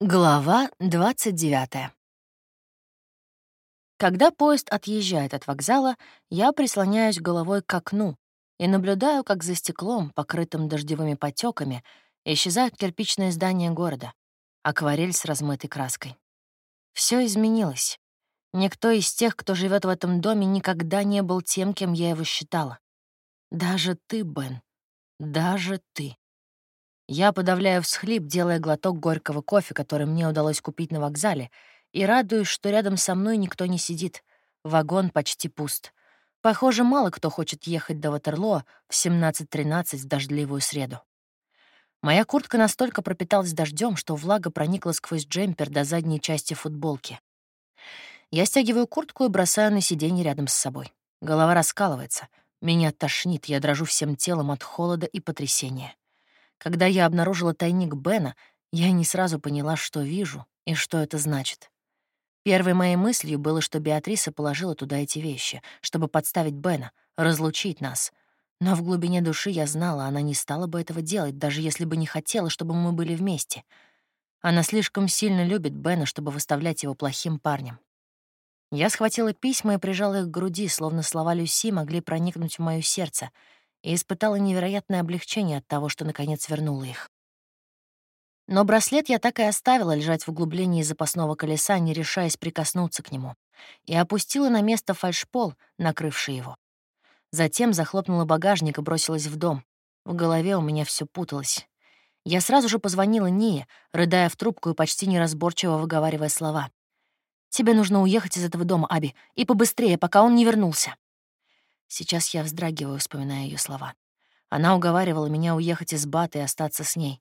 Глава 29. Когда поезд отъезжает от вокзала, я прислоняюсь головой к окну и наблюдаю, как за стеклом, покрытым дождевыми потеками, исчезают кирпичные здания города, акварель с размытой краской. Все изменилось. Никто из тех, кто живет в этом доме, никогда не был тем, кем я его считала. Даже ты, Бен. Даже ты. Я подавляю всхлип, делая глоток горького кофе, который мне удалось купить на вокзале, и радуюсь, что рядом со мной никто не сидит. Вагон почти пуст. Похоже, мало кто хочет ехать до Ватерлоо в 17.13 в дождливую среду. Моя куртка настолько пропиталась дождем, что влага проникла сквозь джемпер до задней части футболки. Я стягиваю куртку и бросаю на сиденье рядом с собой. Голова раскалывается. Меня тошнит, я дрожу всем телом от холода и потрясения. Когда я обнаружила тайник Бена, я не сразу поняла, что вижу и что это значит. Первой моей мыслью было, что Беатриса положила туда эти вещи, чтобы подставить Бена, разлучить нас. Но в глубине души я знала, она не стала бы этого делать, даже если бы не хотела, чтобы мы были вместе. Она слишком сильно любит Бена, чтобы выставлять его плохим парнем. Я схватила письма и прижала их к груди, словно слова Люси могли проникнуть в моё сердце — и испытала невероятное облегчение от того, что наконец вернула их. Но браслет я так и оставила лежать в углублении запасного колеса, не решаясь прикоснуться к нему, и опустила на место фальшпол, накрывший его. Затем захлопнула багажник и бросилась в дом. В голове у меня все путалось. Я сразу же позвонила Ния, рыдая в трубку и почти неразборчиво выговаривая слова. «Тебе нужно уехать из этого дома, Аби, и побыстрее, пока он не вернулся». Сейчас я вздрагиваю, вспоминая ее слова. Она уговаривала меня уехать из Бата и остаться с ней.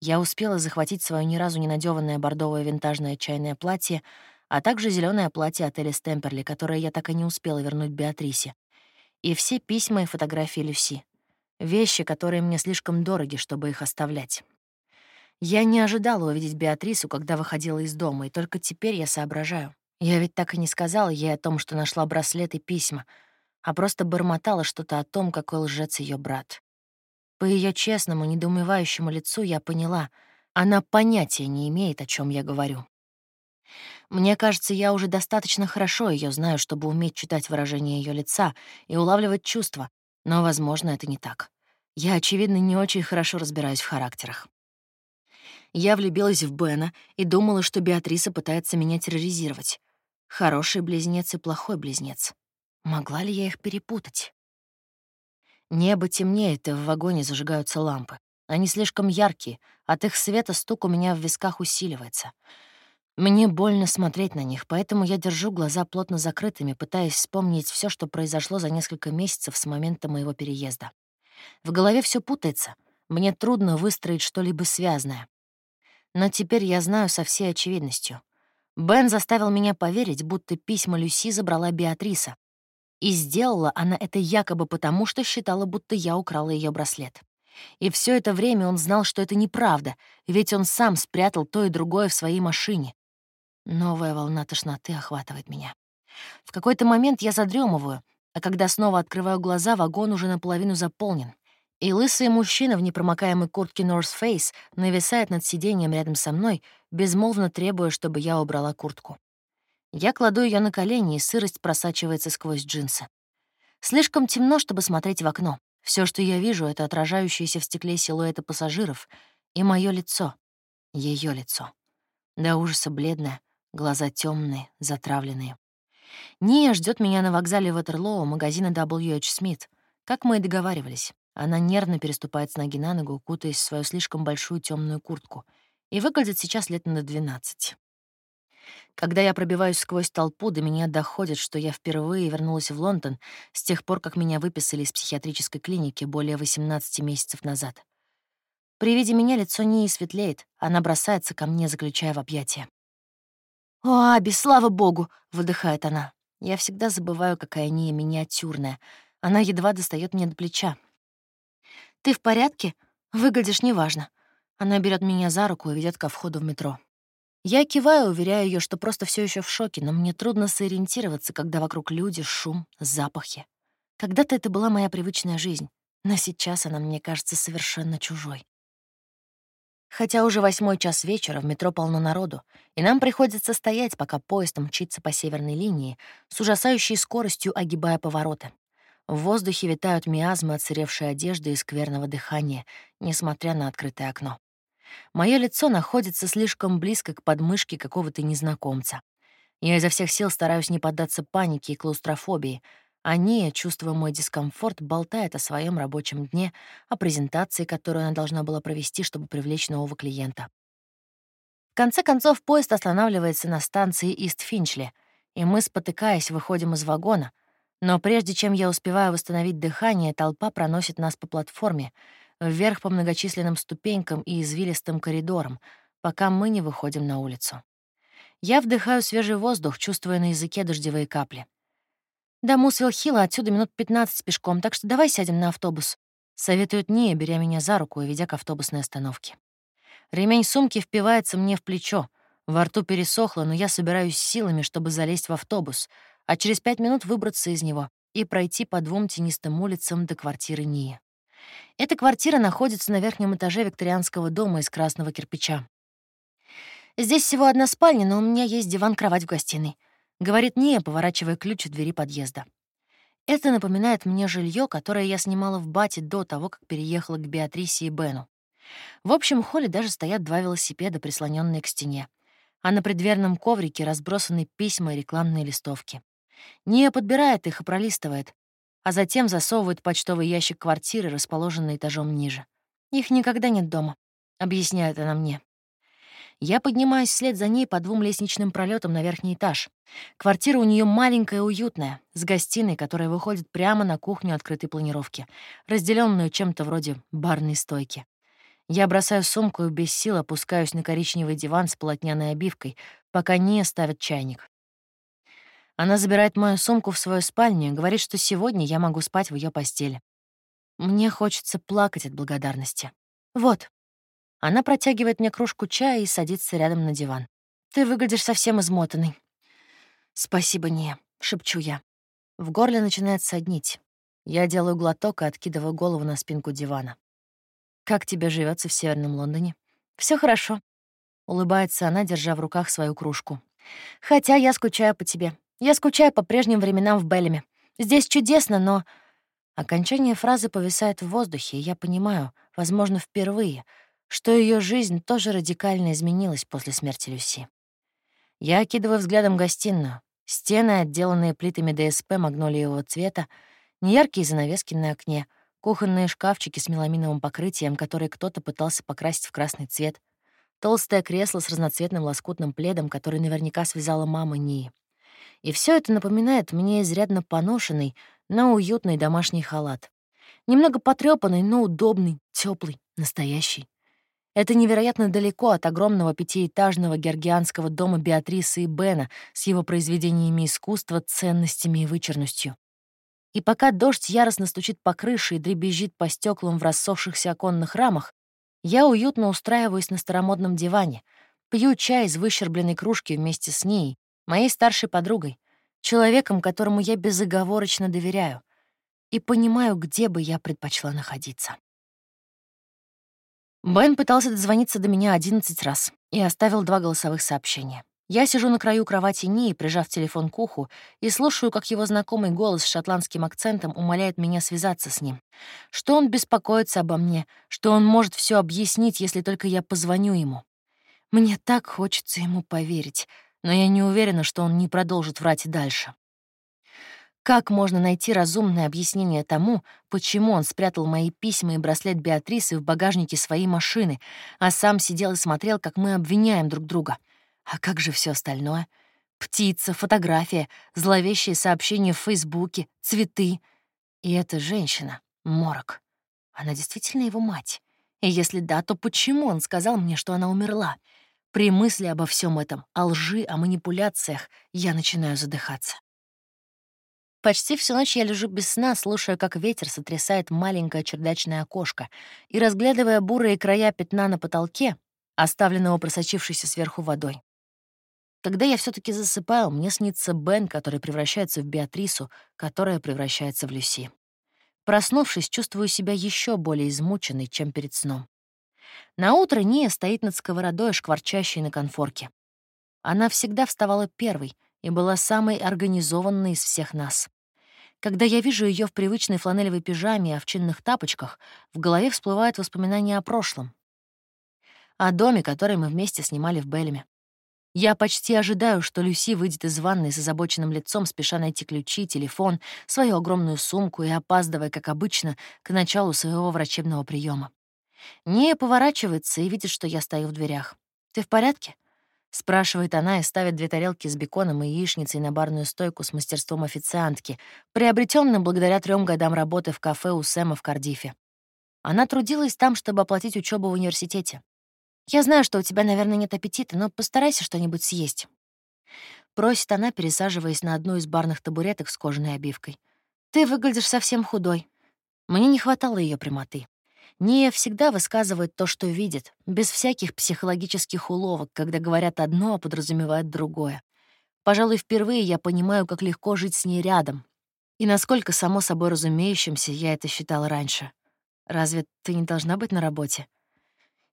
Я успела захватить свое ни разу не надеванное бордовое винтажное чайное платье, а также зеленое платье отеля Стемперли, которое я так и не успела вернуть Беатрисе. И все письма и фотографии Люси. Вещи, которые мне слишком дороги, чтобы их оставлять. Я не ожидала увидеть Беатрису, когда выходила из дома, и только теперь я соображаю. Я ведь так и не сказала ей о том, что нашла браслет и письма — а просто бормотала что-то о том, какой лжец ее брат. По ее честному, недоумевающему лицу я поняла, она понятия не имеет, о чем я говорю. Мне кажется, я уже достаточно хорошо ее знаю, чтобы уметь читать выражение ее лица и улавливать чувства, но, возможно, это не так. Я, очевидно, не очень хорошо разбираюсь в характерах. Я влюбилась в Бена и думала, что Беатриса пытается меня терроризировать. Хороший близнец и плохой близнец. Могла ли я их перепутать? Небо темнеет, и в вагоне зажигаются лампы. Они слишком яркие, от их света стук у меня в висках усиливается. Мне больно смотреть на них, поэтому я держу глаза плотно закрытыми, пытаясь вспомнить все, что произошло за несколько месяцев с момента моего переезда. В голове все путается, мне трудно выстроить что-либо связанное. Но теперь я знаю со всей очевидностью. Бен заставил меня поверить, будто письма Люси забрала Беатриса, и сделала она это якобы потому, что считала, будто я украла ее браслет. И все это время он знал, что это неправда, ведь он сам спрятал то и другое в своей машине. Новая волна тошноты охватывает меня. В какой-то момент я задремываю, а когда снова открываю глаза, вагон уже наполовину заполнен. И лысый мужчина в непромокаемой куртке North Face нависает над сиденьем рядом со мной, безмолвно требуя, чтобы я убрала куртку. Я кладу ее на колени, и сырость просачивается сквозь джинсы. Слишком темно, чтобы смотреть в окно. Все, что я вижу, — это отражающиеся в стекле силуэты пассажиров и мое лицо, ее лицо. До ужаса бледное, глаза темные, затравленные. Ния ждет меня на вокзале Ватерлоу магазина WH Smith. Как мы и договаривались. Она нервно переступает с ноги на ногу, кутаясь в свою слишком большую темную куртку, и выглядит сейчас лет на 12. Когда я пробиваюсь сквозь толпу, до меня доходит, что я впервые вернулась в Лондон с тех пор, как меня выписали из психиатрической клиники более 18 месяцев назад. При виде меня лицо не светлеет, она бросается ко мне, заключая в объятия. «О, Аби, слава богу!» — выдыхает она. Я всегда забываю, какая Ния миниатюрная. Она едва достает мне до плеча. «Ты в порядке? Выглядишь неважно». Она берет меня за руку и ведет ко входу в метро. Я киваю, уверяя ее, что просто все еще в шоке, но мне трудно сориентироваться, когда вокруг люди, шум, запахи. Когда-то это была моя привычная жизнь, но сейчас она мне кажется совершенно чужой. Хотя уже восьмой час вечера в метро полно народу, и нам приходится стоять, пока поезд мчится по северной линии, с ужасающей скоростью огибая повороты. В воздухе витают миазмы отсыревшей одежды и скверного дыхания, несмотря на открытое окно. Мое лицо находится слишком близко к подмышке какого-то незнакомца. Я изо всех сил стараюсь не поддаться панике и клаустрофобии, а чувствуя мой дискомфорт, болтает о своем рабочем дне, о презентации, которую она должна была провести, чтобы привлечь нового клиента. В конце концов, поезд останавливается на станции Ист-Финчли, и мы, спотыкаясь, выходим из вагона — но прежде чем я успеваю восстановить дыхание, толпа проносит нас по платформе, вверх по многочисленным ступенькам и извилистым коридорам, пока мы не выходим на улицу. Я вдыхаю свежий воздух, чувствуя на языке дождевые капли. До Мусвилл-Хилла отсюда минут 15 пешком, так что давай сядем на автобус. Советует Ния, беря меня за руку и ведя к автобусной остановке. Ремень сумки впивается мне в плечо. Во рту пересохло, но я собираюсь силами, чтобы залезть в автобус, а через пять минут выбраться из него и пройти по двум тенистым улицам до квартиры Нии. Эта квартира находится на верхнем этаже викторианского дома из красного кирпича. «Здесь всего одна спальня, но у меня есть диван-кровать в гостиной», — говорит Ния, поворачивая ключ в двери подъезда. Это напоминает мне жилье, которое я снимала в Бате до того, как переехала к Беатрисе и Бену. В общем холле даже стоят два велосипеда, прислоненные к стене, а на предверном коврике разбросаны письма и рекламные листовки. Ния подбирает их и пролистывает, а затем засовывает почтовый ящик квартиры, расположенный этажом ниже. «Их никогда нет дома», — объясняет она мне. Я поднимаюсь вслед за ней по двум лестничным пролетам на верхний этаж. Квартира у нее маленькая и уютная, с гостиной, которая выходит прямо на кухню открытой планировки, разделенную чем-то вроде барной стойки. Я бросаю сумку и без сил опускаюсь на коричневый диван с полотняной обивкой, пока не ставят чайник. Она забирает мою сумку в свою спальню и говорит, что сегодня я могу спать в ее постели. Мне хочется плакать от благодарности. Вот. Она протягивает мне кружку чая и садится рядом на диван. Ты выглядишь совсем измотанный. Спасибо, не, шепчу я. В горле начинает соднить. Я делаю глоток и откидываю голову на спинку дивана. Как тебе живется в Северном Лондоне? Все хорошо. Улыбается она, держа в руках свою кружку. Хотя я скучаю по тебе. Я скучаю по прежним временам в Беллеме. Здесь чудесно, но...» Окончание фразы повисает в воздухе, и я понимаю, возможно, впервые, что ее жизнь тоже радикально изменилась после смерти Люси. Я окидываю взглядом гостиную. Стены, отделанные плитами ДСП магнолиевого цвета, неяркие занавески на окне, кухонные шкафчики с меламиновым покрытием, которые кто-то пытался покрасить в красный цвет, толстое кресло с разноцветным лоскутным пледом, который наверняка связала мама Нии. И все это напоминает мне изрядно поношенный, но уютный домашний халат. Немного потрепанный, но удобный, теплый, настоящий. Это невероятно далеко от огромного пятиэтажного георгианского дома Беатрисы и Бена с его произведениями искусства, ценностями и вычурностью. И пока дождь яростно стучит по крыше и дребезжит по стеклам в рассохшихся оконных рамах, я уютно устраиваюсь на старомодном диване, пью чай из выщербленной кружки вместе с ней моей старшей подругой, человеком, которому я безоговорочно доверяю и понимаю, где бы я предпочла находиться. Бен пытался дозвониться до меня 11 раз и оставил два голосовых сообщения. Я сижу на краю кровати Нии, прижав телефон к уху, и слушаю, как его знакомый голос с шотландским акцентом умоляет меня связаться с ним. Что он беспокоится обо мне, что он может все объяснить, если только я позвоню ему. Мне так хочется ему поверить, но я не уверена, что он не продолжит врать дальше. Как можно найти разумное объяснение тому, почему он спрятал мои письма и браслет Беатрисы в багажнике своей машины, а сам сидел и смотрел, как мы обвиняем друг друга? А как же все остальное? Птица, фотография, зловещие сообщения в Фейсбуке, цветы. И эта женщина, Морок, она действительно его мать? И если да, то почему он сказал мне, что она умерла? При мысли обо всем этом, о лжи, о манипуляциях, я начинаю задыхаться. Почти всю ночь я лежу без сна, слушая, как ветер сотрясает маленькое чердачное окошко и разглядывая бурые края пятна на потолке, оставленного просочившейся сверху водой. Когда я все таки засыпаю, мне снится Бен, который превращается в Беатрису, которая превращается в Люси. Проснувшись, чувствую себя еще более измученной, чем перед сном. На утро Ния стоит над сковородой, шкварчащей на конфорке. Она всегда вставала первой и была самой организованной из всех нас. Когда я вижу ее в привычной фланелевой пижаме и овчинных тапочках, в голове всплывают воспоминания о прошлом. О доме, который мы вместе снимали в Беллеме. Я почти ожидаю, что Люси выйдет из ванной с озабоченным лицом, спеша найти ключи, телефон, свою огромную сумку и опаздывая, как обычно, к началу своего врачебного приема. Не поворачивается и видит, что я стою в дверях. «Ты в порядке?» — спрашивает она и ставит две тарелки с беконом и яичницей на барную стойку с мастерством официантки, приобретенным благодаря трем годам работы в кафе у Сэма в Кардифе. Она трудилась там, чтобы оплатить учебу в университете. «Я знаю, что у тебя, наверное, нет аппетита, но постарайся что-нибудь съесть». Просит она, пересаживаясь на одну из барных табуреток с кожаной обивкой. «Ты выглядишь совсем худой». Мне не хватало ее прямоты. Ния всегда высказывает то, что видит, без всяких психологических уловок, когда говорят одно, а подразумевают другое. Пожалуй, впервые я понимаю, как легко жить с ней рядом. И насколько само собой разумеющимся я это считала раньше. Разве ты не должна быть на работе?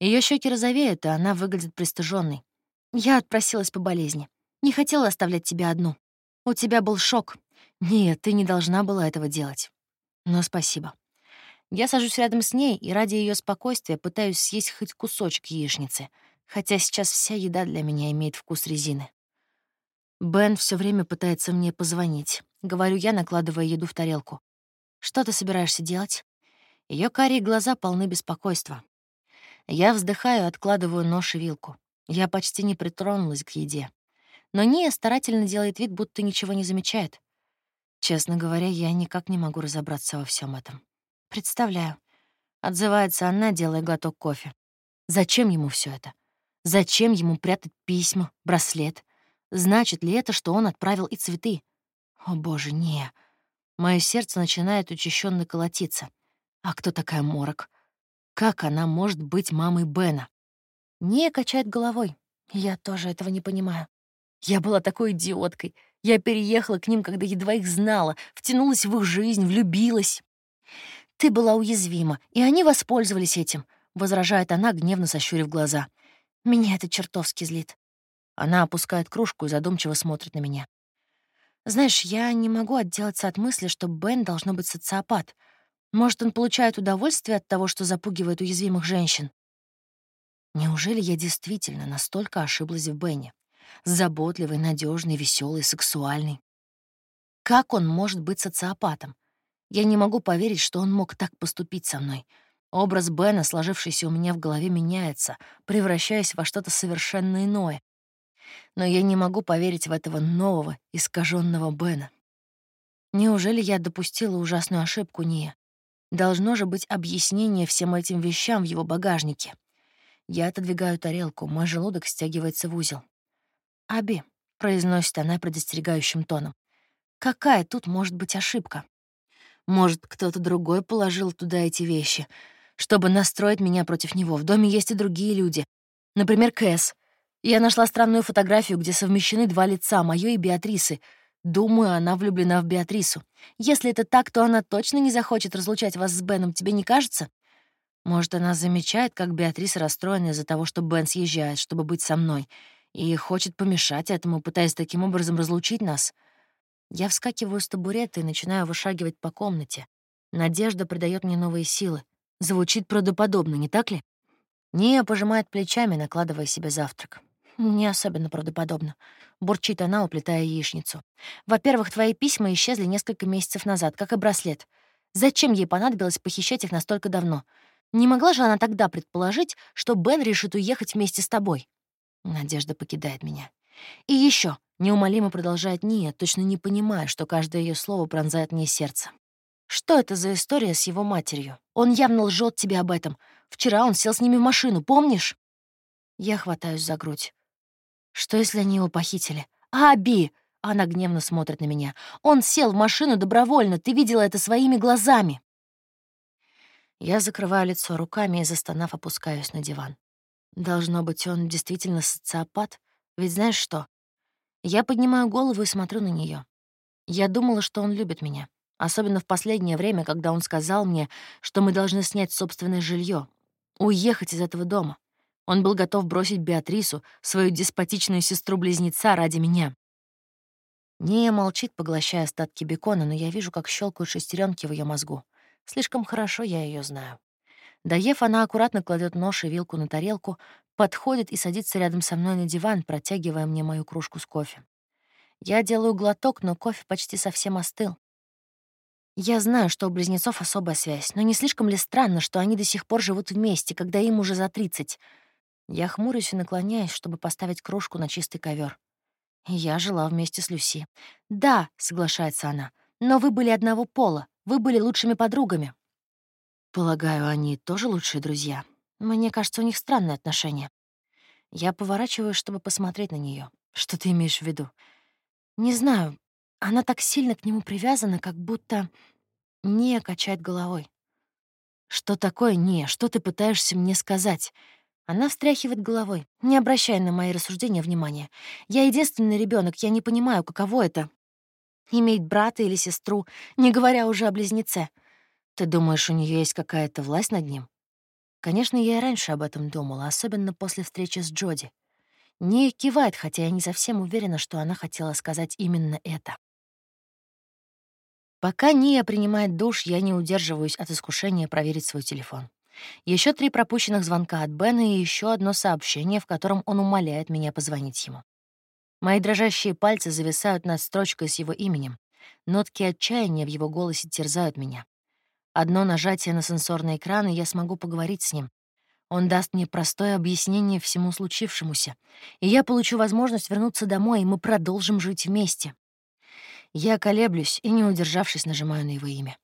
Ее щеки розовеют, и она выглядит пристыженной. Я отпросилась по болезни. Не хотела оставлять тебя одну. У тебя был шок. Нет, ты не должна была этого делать. Но спасибо. Я сажусь рядом с ней и ради ее спокойствия пытаюсь съесть хоть кусочек яичницы, хотя сейчас вся еда для меня имеет вкус резины. Бен все время пытается мне позвонить. Говорю я, накладывая еду в тарелку. «Что ты собираешься делать?» Ее карие глаза полны беспокойства. Я вздыхаю откладываю нож и вилку. Я почти не притронулась к еде. Но Ния старательно делает вид, будто ничего не замечает. Честно говоря, я никак не могу разобраться во всем этом. Представляю. Отзывается она, делая глоток кофе. Зачем ему все это? Зачем ему прятать письма, браслет? Значит ли это, что он отправил и цветы? О, боже, не. Мое сердце начинает учащенно колотиться. А кто такая Морок? Как она может быть мамой Бена? Не качает головой. Я тоже этого не понимаю. Я была такой идиоткой. Я переехала к ним, когда едва их знала, втянулась в их жизнь, влюбилась. «Ты была уязвима, и они воспользовались этим», — возражает она, гневно сощурив глаза. «Меня это чертовски злит». Она опускает кружку и задумчиво смотрит на меня. «Знаешь, я не могу отделаться от мысли, что Бен должно быть социопат. Может, он получает удовольствие от того, что запугивает уязвимых женщин?» Неужели я действительно настолько ошиблась в Бене? Заботливый, надежный, веселый, сексуальный. Как он может быть социопатом? Я не могу поверить, что он мог так поступить со мной. Образ Бена, сложившийся у меня в голове, меняется, превращаясь во что-то совершенно иное. Но я не могу поверить в этого нового, искаженного Бена. Неужели я допустила ужасную ошибку, Ния? Должно же быть объяснение всем этим вещам в его багажнике. Я отодвигаю тарелку, мой желудок стягивается в узел. «Аби», — произносит она предостерегающим тоном, — «какая тут может быть ошибка?» Может, кто-то другой положил туда эти вещи, чтобы настроить меня против него. В доме есть и другие люди. Например, Кэс. Я нашла странную фотографию, где совмещены два лица, моё и Беатрисы. Думаю, она влюблена в Беатрису. Если это так, то она точно не захочет разлучать вас с Беном, тебе не кажется? Может, она замечает, как Беатриса расстроена из-за того, что Бен съезжает, чтобы быть со мной, и хочет помешать этому, пытаясь таким образом разлучить нас — я вскакиваю с табурета и начинаю вышагивать по комнате. Надежда придает мне новые силы. Звучит правдоподобно, не так ли? Ния пожимает плечами, накладывая себе завтрак. Не особенно правдоподобно. Бурчит она, уплетая яичницу. Во-первых, твои письма исчезли несколько месяцев назад, как и браслет. Зачем ей понадобилось похищать их настолько давно? Не могла же она тогда предположить, что Бен решит уехать вместе с тобой? Надежда покидает меня. И еще, неумолимо продолжает Ния, точно не понимая, что каждое ее слово пронзает мне сердце. Что это за история с его матерью? Он явно лжет тебе об этом. Вчера он сел с ними в машину, помнишь? Я хватаюсь за грудь. Что, если они его похитили? Аби! Она гневно смотрит на меня. Он сел в машину добровольно, ты видела это своими глазами. Я закрываю лицо руками и, застонав, опускаюсь на диван. Должно быть, он действительно социопат, ведь знаешь что? Я поднимаю голову и смотрю на нее. Я думала, что он любит меня. Особенно в последнее время, когда он сказал мне, что мы должны снять собственное жилье. Уехать из этого дома. Он был готов бросить Беатрису, свою деспотичную сестру-близнеца, ради меня. Ния молчит, поглощая остатки бекона, но я вижу, как щелкают шестеренки в ее мозгу. Слишком хорошо я ее знаю. Доев, она аккуратно кладет нож и вилку на тарелку, подходит и садится рядом со мной на диван, протягивая мне мою кружку с кофе. Я делаю глоток, но кофе почти совсем остыл. Я знаю, что у близнецов особая связь, но не слишком ли странно, что они до сих пор живут вместе, когда им уже за 30? Я хмурюсь и наклоняюсь, чтобы поставить кружку на чистый ковер. Я жила вместе с Люси. «Да», — соглашается она, — «но вы были одного пола, вы были лучшими подругами». Полагаю, они тоже лучшие друзья. Мне кажется, у них странные отношения. Я поворачиваюсь, чтобы посмотреть на нее. Что ты имеешь в виду? Не знаю. Она так сильно к нему привязана, как будто... Не качает головой. Что такое «не»? Что ты пытаешься мне сказать? Она встряхивает головой, не обращая на мои рассуждения внимания. Я единственный ребенок, я не понимаю, каково это — иметь брата или сестру, не говоря уже о близнеце. Ты думаешь, у нее есть какая-то власть над ним? Конечно, я и раньше об этом думала, особенно после встречи с Джоди. Не кивает, хотя я не совсем уверена, что она хотела сказать именно это. Пока Ния принимает душ, я не удерживаюсь от искушения проверить свой телефон. Еще три пропущенных звонка от Бена и еще одно сообщение, в котором он умоляет меня позвонить ему. Мои дрожащие пальцы зависают над строчкой с его именем. Нотки отчаяния в его голосе терзают меня. Одно нажатие на сенсорный экран, и я смогу поговорить с ним. Он даст мне простое объяснение всему случившемуся, и я получу возможность вернуться домой, и мы продолжим жить вместе. Я колеблюсь и, не удержавшись, нажимаю на его имя.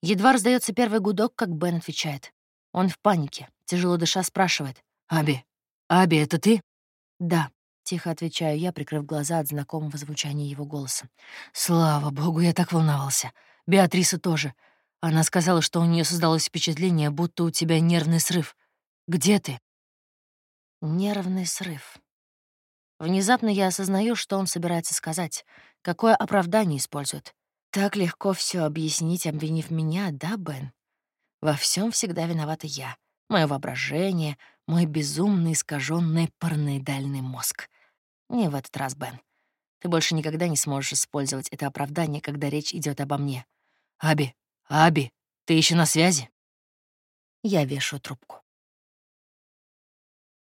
Едва раздается первый гудок, как Бен отвечает. Он в панике, тяжело дыша спрашивает. «Аби, Аби, это ты?» «Да», — тихо отвечаю я, прикрыв глаза от знакомого звучания его голоса. «Слава богу, я так волновался. Беатриса тоже. Она сказала, что у нее создалось впечатление, будто у тебя нервный срыв. Где ты?» Нервный срыв. Внезапно я осознаю, что он собирается сказать, какое оправдание использует. Так легко все объяснить, обвинив меня, да, Бен? Во всем всегда виновата я, мое воображение, мой безумный искаженный параноидальный мозг. Не в этот раз, Бен. Ты больше никогда не сможешь использовать это оправдание, когда речь идет обо мне. Аби, Аби, ты еще на связи? Я вешаю трубку.